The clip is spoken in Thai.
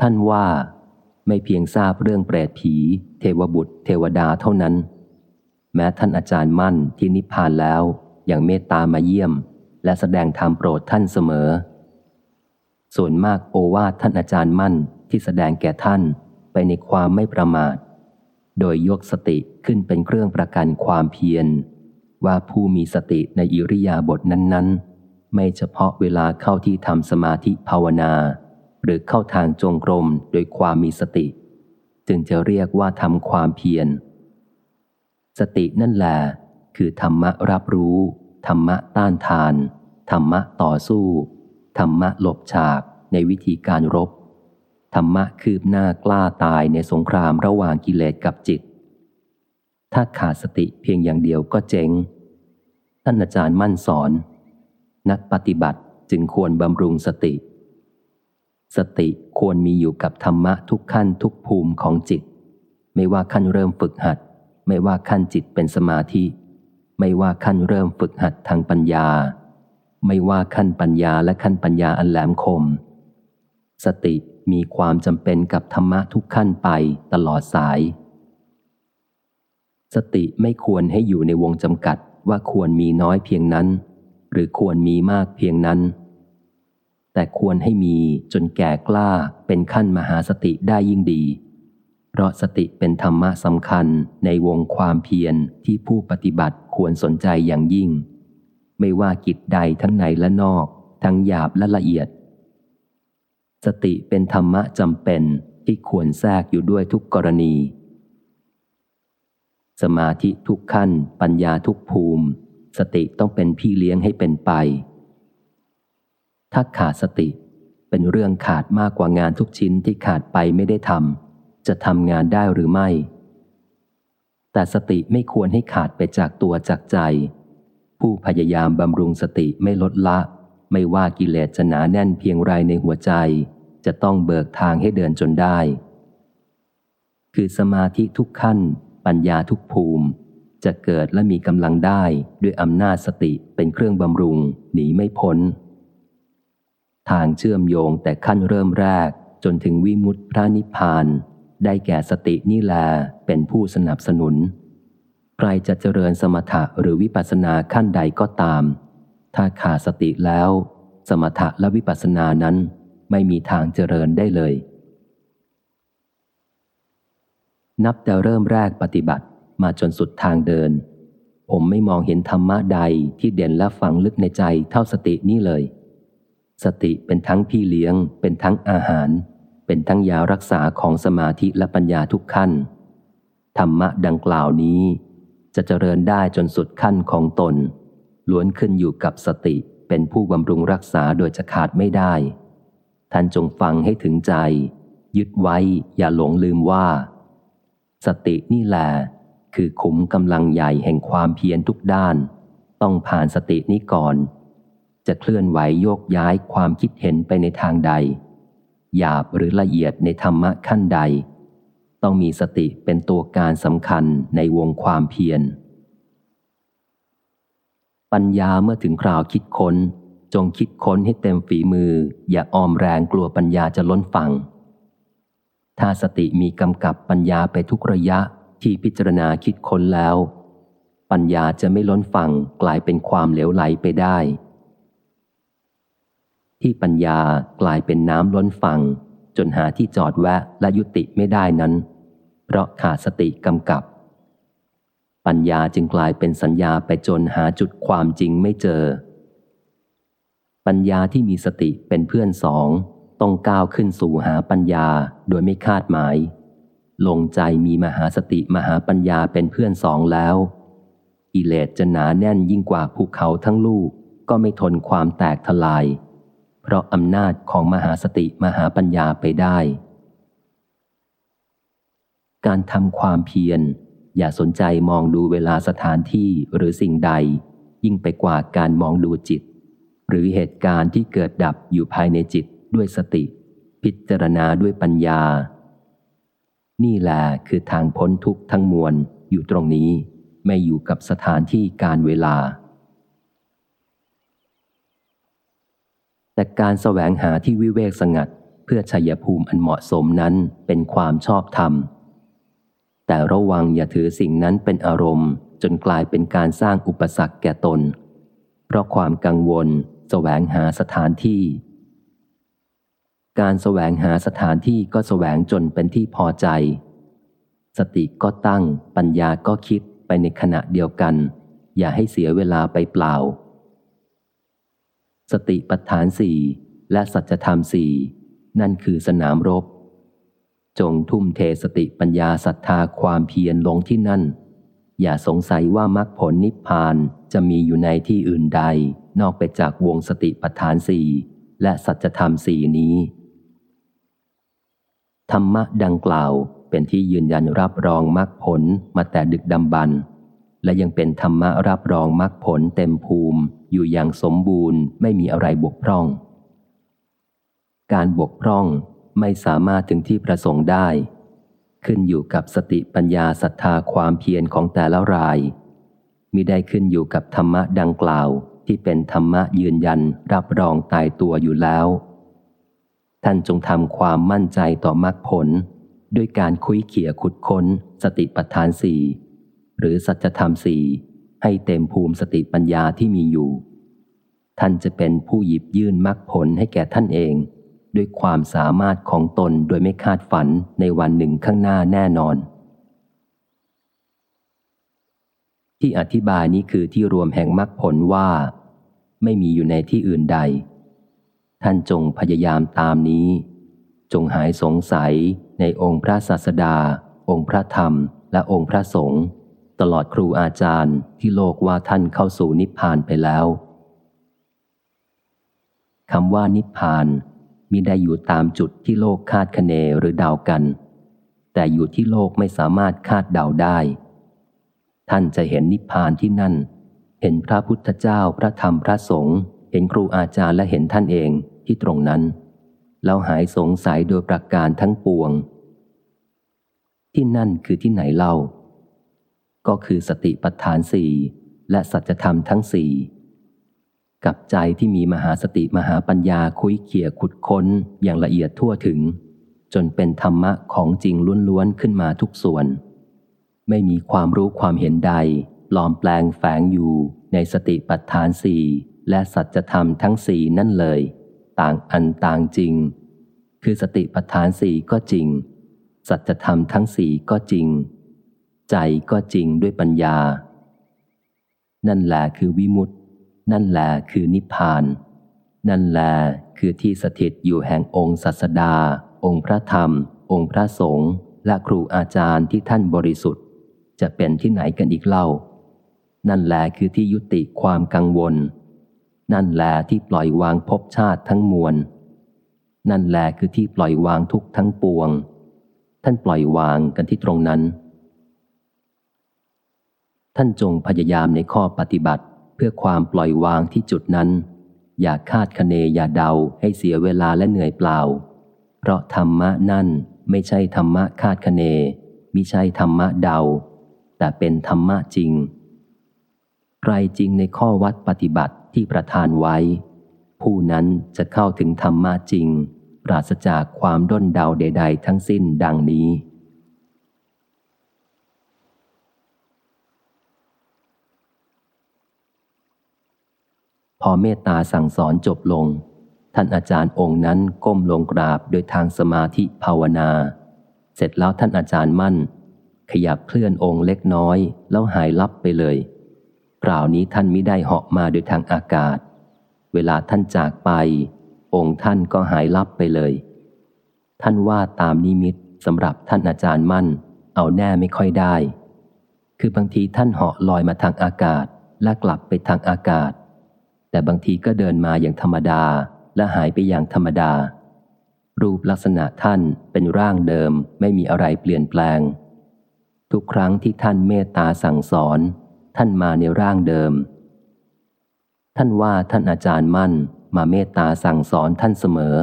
ท่านว่าไม่เพียงทราบเรื่องเปรตผี เทวบุตร เทวดาเท่านั้น แม้ท่านอาจารย์มั่นที่นิพพานแล้วอย่างเมตตามาเยี่ยม และแสดงธรรมโปรดท่านเสมอ ส่วนมากโอวาทท่านอาจารย์มั่นที่แสดงแก่ท่านไปในความไม่ประมาท โดยยกสติขึ้นเป็นเครื่องประกันความเพียร ว่าผู้มีสติในอิริยาบถนั้น ๆ ไม่เฉพาะเวลาเข้าที่ทำสมาธิภาวนา หรือเข้าทางจงกรมโดยความมีสติ จึงจะเรียกว่าทำความเพียร สตินั่นแหละคือธรรมะรับรู้ ธรรมะต้านทาน ธรรมะต่อสู้ ธรรมะหลบฉากในวิธีการรบ ธรรมะคืบหน้ากล้าตายในสงครามระหว่างกิเลสกับจิต ถ้าขาดสติเพียงอย่างเดียวก็เจ๊ง ท่านอาจารย์มั่นสอน นักปฏิบัติจึงควรบำรุงสติ สติควรมีอยู่กับธรรมะทุกขั้นทุกภูมิของจิต ไม่ว่าขั้นเริ่มฝึกหัด ไม่ว่าขั้นจิตเป็นสมาธิ ไม่ว่าขั้นเริ่มฝึกหัดทางปัญญา ไม่ว่าขั้นปัญญาและขั้นปัญญาอันแหลมคม สติมีความจำเป็นกับธรรมะทุกขั้นไปตลอดสาย สติไม่ควรให้อยู่ในวงจำกัดว่าควรมีน้อยเพียงนั้น หรือควรมีมากเพียงนั้น แต่ควรให้มีจนแก่กล้าเป็นขั้นมหาสติได้ยิ่งดี เพราะสติเป็นธรรมะสำคัญในวงความเพียรที่ผู้ปฏิบัติควรสนใจอย่างยิ่ง ไม่ว่ากิจใดทั้งในและนอก ทั้งหยาบและละเอียด สติเป็นธรรมะจำเป็นที่ควรแทรกอยู่ด้วยทุกกรณี สมาธิทุกขั้น ปัญญาทุกภูมิ สติต้องเป็นพี่เลี้ยงให้เป็นไป ถ้าขาดสติ เป็นเรื่องขาดมากกว่างานทุกชิ้นที่ขาดไปไม่ได้ทำจะทำงานได้หรือไม่ แต่สติไม่ควรให้ขาดไปจากตัวจากใจ ผู้พยายามบำรุงสติไม่ลดละ ไม่ว่ากิเลสจะหนาแน่นเพียงไรในหัวใจ จะต้องเบิกทางให้เดินจนได้ คือสมาธิทุกขั้น ปัญญาทุกภูมิจะเกิดและมีกำลังได้ด้วยอำนาจสติเป็นเครื่องบำรุง หนีไม่พ้น ทางเชื่อมโยงแต่ขั้นเริ่มแรกจนถึงวิมุตติพระนิพพาน ได้แก่สตินี่แลเป็นผู้สนับสนุน ใครจะเจริญสมถะหรือวิปัสสนาขั้นใดก็ตาม ถ้าขาดสติแล้ว สมถะและวิปัสสนานั้นไม่มีทางเจริญได้เลย นับแต่เริ่มแรกปฏิบัติมาจนสุดทางเดิน ผมไม่มองเห็นธรรมะใดที่เด่นและฝังลึกในใจเท่าสตินี่เลย สติเป็นทั้งพี่เลี้ยง เป็นทั้งอาหาร เป็นทั้งยารักษาของสมาธิและปัญญาทุกขั้น ธรรมะดังกล่าวนี้ จะเจริญได้จนสุดขั้นของตน ล้วนขึ้นอยู่กับสติเป็นผู้บำรุงรักษาโดยจะขาดไม่ได้ ท่านจงฟังให้ถึงใจ ยึดไว้อย่าหลงลืมว่า สตินี่แหละคือขุมกำลังใหญ่แห่งความเพียรทุกด้าน ต้องผ่านสตินี้ก่อน จะเคลื่อนไหวโยกย้ายความคิดเห็นไปในทางใด หยาบหรือละเอียดในธรรมะขั้นใด ต้องมีสติเป็นตัวการสำคัญในวงความเพียร ปัญญาเมื่อถึงคราวคิดค้น จงคิดค้นให้เต็มฝีมือ อย่าออมแรงกลัวปัญญาจะล้นฝั่ง ถ้าสติมีกำกับปัญญาไปทุกระยะที่พิจารณาคิดค้นแล้ว ปัญญาจะไม่ล้นฝั่งกลายเป็นความเหลวไหลไปได้ ที่ปัญญากลายเป็นน้ำล้นฝั่ง จนหาที่จอดแวะและยุติไม่ได้นั้น เพราะขาดสติกำกับ ปัญญาจึงกลายเป็นสัญญาไปจนหาจุดความจริงไม่เจอ ปัญญาที่มีสติเป็นเพื่อนสอง ต้องก้าวขึ้นสู่หาปัญญาโดยไม่คาดหมาย ลงใจมีมหาสติมหาปัญญาเป็นเพื่อนสองแล้วกิเลสจะหนาแน่นยิ่งกว่าภูเขาทั้งลูกก็ไม่ทนความแตกทลาย เพราะอำนาจของมหาสติมหาปัญญาไปได้ การทำความเพียร อย่าสนใจมองดูเวลาสถานที่หรือสิ่งใด ยิ่งไปกว่าการมองดูจิต หรือเหตุการณ์ที่เกิดดับอยู่ภายในจิตด้วยสติ พิจารณาด้วยปัญญา นี่แหละคือทางพ้นทุกข์ทั้งมวลอยู่ตรงนี้ ไม่อยู่กับสถานที่การเวลา แต่การแสวงหาที่วิเวกสงัด เพื่อชัยภูมิอันเหมาะสมนั้นเป็นความชอบธรรม แต่ระวังอย่าถือสิ่งนั้นเป็นอารมณ์ จนกลายเป็นการสร้างอุปสรรคแก่ตน เพราะความกังวลแสวงหาสถานที่ การแสวงหาสถานที่ก็แสวงจนเป็นที่พอใจ สติก็ตั้งปัญญาก็คิดไปในขณะเดียวกัน อย่าให้เสียเวลาไปเปล่า สติปัฏฐานสี่และสัจธรรมสี่นั่นคือสนามรบ จงทุ่มเทสติปัญญาศรัทธาความเพียรลงที่นั่น อย่าสงสัยว่ามรรคผลนิพพานจะมีอยู่ในที่อื่นใด นอกไปจากวงสติปัฏฐานสี่และสัจธรรมสี่นี้ ธรรมะดังกล่าวเป็นที่ยืนยันรับรองมรรคผลมาแต่ดึกดำบรร และยังเป็นธรรมะรับรองมรรคผลเต็มภูมิอยู่อย่างสมบูรณ์ไม่มีอะไรบกพร่อง การบกพร่องไม่สามารถถึงที่ประสงค์ได้ ขึ้นอยู่กับสติปัญญาศรัทธาความเพียรของแต่ละรายมิได้ขึ้นอยู่กับธรรมะดังกล่าวที่เป็นธรรมะยืนยันรับรองตายตัวอยู่แล้ว ท่านจงทำความมั่นใจต่อมรรคผล ด้วยการคุยเขี่ยขุดค้น สติปัฏฐานสี่ หรือสัจธรรมสี่ให้เต็มภูมิสติปัญญาที่มีอยู่ ท่านจะเป็นผู้หยิบยื่นมรรคผลให้แก่ท่านเอง ด้วยความสามารถของตนโดยไม่คาดฝันในวันหนึ่งข้างหน้าแน่นอน ที่อธิบายนี้คือที่รวมแห่งมรรคผลว่า ไม่มีอยู่ในที่อื่นใด ท่านจงพยายามตามนี้ จงหายสงสัยในองค์พระศาสดา องค์พระธรรมและองค์พระสงฆ์ ตลอดครูอาจารย์ที่โลกว่าท่านเข้าสู่นิพพานไปแล้วคำว่านิพพานมิได้อยู่ตามจุดที่โลกคาดคะเนหรือเดากัน แต่อยู่ที่โลกไม่สามารถคาดเดาได้ ท่านจะเห็นนิพพานที่นั่น เห็นพระพุทธเจ้าพระธรรมพระสงฆ์เห็นครูอาจารย์และเห็นท่านเองที่ตรงนั้นแล้วหายสงสัยโดยประการทั้งปวง ที่นั่นคือที่ไหนเล่า ก็คือสติปัฏฐานสี่และสัจธรรมทั้งสี่กับใจที่มีมหาสติมหาปัญญาคุยเขี่ยขุดค้นอย่างละเอียดทั่วถึง จนเป็นธรรมะของจริงล้วนๆขึ้นมาทุกส่วน ไม่มีความรู้ความเห็นใดปลอมแปลงแฝงอยู่ในสติปัฏฐานสี่และสัจธรรมทั้งสี่นั่นเลย ต่างอันต่างจริง คือสติปัฏฐานสี่ก็จริง สัจธรรมทั้งสี่ก็จริง ใจก็จริงด้วยปัญญา นั่นแหละคือวิมุตติ นั่นแหละคือนิพพาน นั่นแหละคือที่สถิตอยู่แห่งองค์ศาสดา องค์พระธรรม องค์พระสงฆ์และครูอาจารย์ที่ท่านบริสุทธิ์ จะเป็นที่ไหนกันอีกเล่า นั่นแหละคือที่ยุติความกังวล นั่นแหละที่ปล่อยวางภพชาติทั้งมวล นั่นแหละคือที่ปล่อยวางทุกทั้งปวง ท่านปล่อยวางกันที่ตรงนั้น ท่านจงพยายามในข้อปฏิบัติ เพื่อความปล่อยวางที่จุดนั้น อย่าคาดคะเนอย่าเดาให้เสียเวลาและเหนื่อยเปล่า เพราะธรรมะนั่นไม่ใช่ธรรมะคาดคะเนมิใช่ธรรมะเดา แต่เป็นธรรมะจริง ใครจริงในข้อวัดปฏิบัติที่ประทานไว้ ผู้นั้นจะเข้าถึงธรรมะจริง ปราศจากความด้นเดาใด ๆ ทั้งสิ้นดังนี้ พอเมตตาสั่งสอนจบลง ท่านอาจารย์องค์นั้นก้มลงกราบโดยทางสมาธิภาวนา เสร็จแล้วท่านอาจารย์มั่น ขยับเคลื่อนองค์เล็กน้อย แล้วหายลับไปเลยคราวนี้ท่านมิได้เหาะมาโดยทางอากาศ เวลาท่านจากไป องค์ท่านก็หายลับไปเลย ท่านว่าตามนิมิตสำหรับท่านอาจารย์มั่น เอาแน่ไม่ค่อยได้ คือบางทีท่านเหาะลอยมาทางอากาศและกลับไปทางอากาศ แต่บางทีก็เดินมาอย่างธรรมดาและหายไปอย่างธรรมดา รูปลักษณะท่านเป็นร่างเดิมไม่มีอะไรเปลี่ยนแปลง ทุกครั้งที่ท่านเมตตาสั่งสอน ท่านมาในร่างเดิม ท่านว่าท่านอาจารย์มั่นมาเมตตาสั่งสอนท่านเสมอ